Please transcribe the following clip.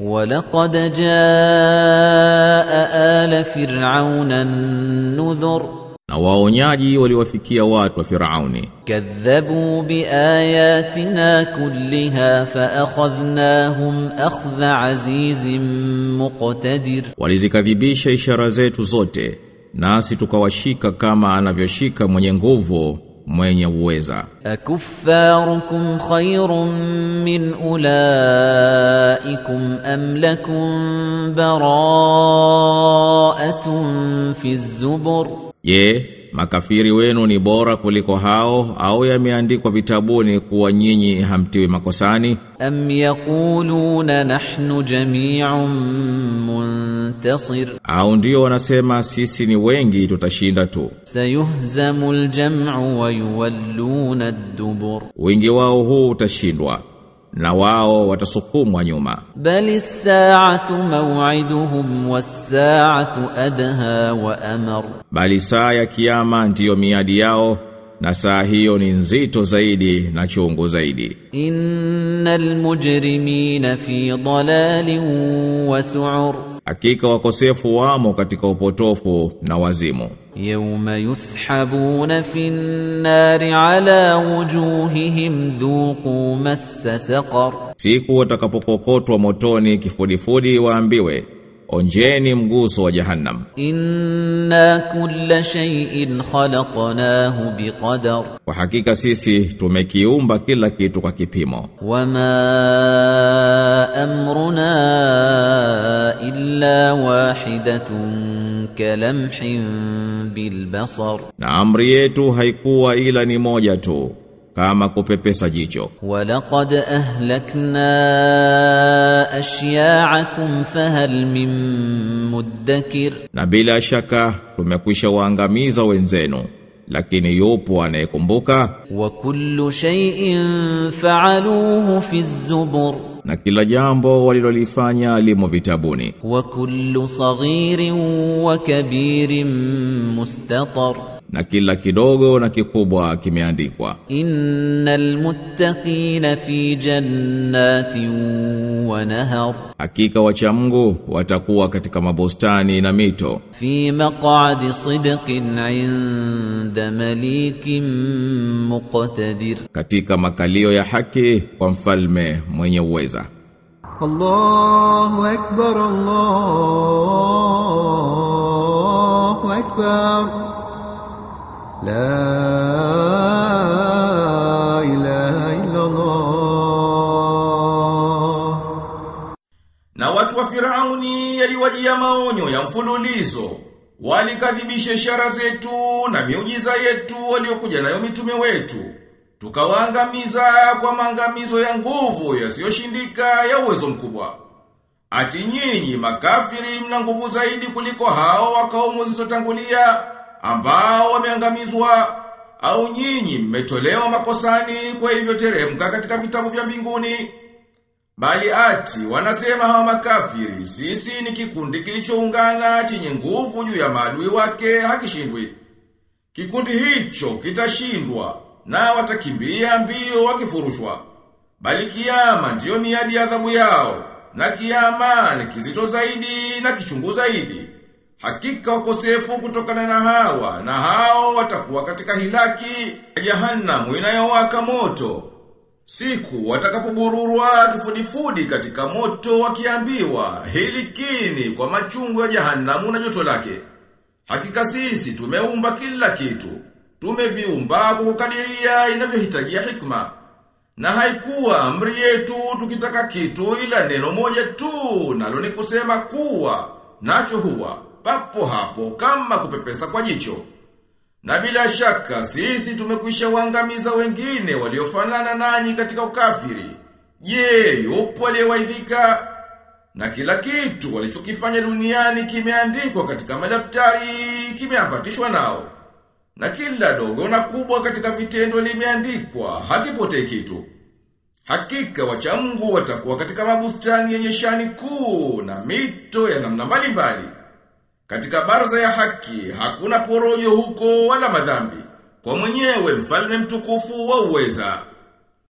ولقد جاء آل فرعون النذر Na waonyaji waliwafikia watu wa Firauni كذبوا بآياتنا كلها فأخذناهم أخذ عزيز مقتدر walizikadhibisha ishara zetu zote nasi tukawashika kama anavyoshika mwenye nguvu mwenye uweza. Akuffarukum khairun min ulaikum am lakum bara'atun fi zubur, ye makafiri wenu ni bora kuliko hao au yameandikwa vitabuni kuwa nyinyi hamtiwi makosani? Am yaquluna nahnu jami'un tantasir au ndio wanasema sisi ni wengi tutashinda tu. Sayuhzamul jam'u wa yuwalluna ad-dubur. Wingi wao huu utashindwa na wao watasukumwa nyuma. Bali saatu maw'iduhum was-saatu adha wa amar. Bali saa ya kiyama ndiyo miadi yao na saa hiyo ni nzito zaidi na chungu zaidi. Innal mujrimina fi dhalalin wa su'ur. Hakika wakosefu wamo katika upotofu na wazimu. Yawma yushabuna finnari ala wujuhihim dhuqu massa saqar, siku watakapokokotwa motoni kifudifudi waambiwe onjeni mguso wa jahannam. Inna kulla shay'in khalaqnahu biqadar. Kwa hakika sisi tumekiumba kila kitu kwa kipimo. Wama amruna illa wahidatun kalamhin bilbasar na amri yetu haikuwa ila ni moja tu kama kupepesa jicho. Walaqad ahlakna ashya'akum fahal min muddakir. Na bila shaka tumekwisha waangamiza wenzenu. Lakini yupo anayekumbuka. Wa kullu shay'in fa'aluhu fi zubur. Na kila jambo walilolifanya limo vitabuni. Wa kullu saghirin wa kabirin mustatar na kila kidogo na kikubwa kimeandikwa. Innal muttaqina fi jannatin wa nahar, hakika wacha Mungu watakuwa katika mabustani na mito. Fi maq'adi sidqin 'inda malikin muqtadir, katika makalio ya haki kwa mfalme mwenye uweza. Allahu akbar, Allahu akbar la. Na watu wa Firauni yaliwajia maonyo ya mfululizo, walikadhibisha ishara zetu na miujiza yetu waliokuja nayo mitume wetu. Tukawaangamiza kwa maangamizo ya nguvu yasiyoshindika ya uwezo mkubwa. Ati nyinyi makafiri mna nguvu zaidi kuliko hao wa kaumu zilizotangulia ambao wameangamizwa au nyinyi mmetolewa makosani kwa hivyo teremka katika vitabu vya mbinguni. Bali ati wanasema hawa makafiri sisi ni kikundi kilichoungana chenye nguvu juu ya maadui wake hakishindwi. Kikundi hicho kitashindwa na watakimbia mbio wakifurushwa. Bali kiama ndiyo miadi ya adhabu yao na kiama ni kizito zaidi na kichungu zaidi. Hakika wakosefu kutokana na hawa na hao watakuwa katika hilaki ya jahanamu inayowaka moto. Siku watakapobururwa kifudifudi katika moto wakiambiwa hilikini kwa machungu ya jahanamu na joto lake. Hakika sisi tumeumba kila kitu. Tumeviumba kwa kukadiria inavyohitajia hikma. Na haikuwa amri yetu tukitaka kitu ila neno moja tu nalo ni kusema kuwa nacho huwa papo hapo kama kupepesa kwa jicho. Na bila shaka sisi tumekwisha wangamiza wengine waliofanana nanyi katika ukafiri. Je, yupo aliyewaidhika? Na kila kitu walichokifanya duniani kimeandikwa katika madaftari, kimeambatishwa nao. Na kila dogo na kubwa katika vitendo limeandikwa, hakipotei kitu. Hakika wacha Mungu watakuwa katika mabustani yenye shani kuu na mito ya namna mbalimbali. Katika barza ya haki hakuna porojo huko wala madhambi. Kwa mwenyewe mfalme mtukufu wa uweza.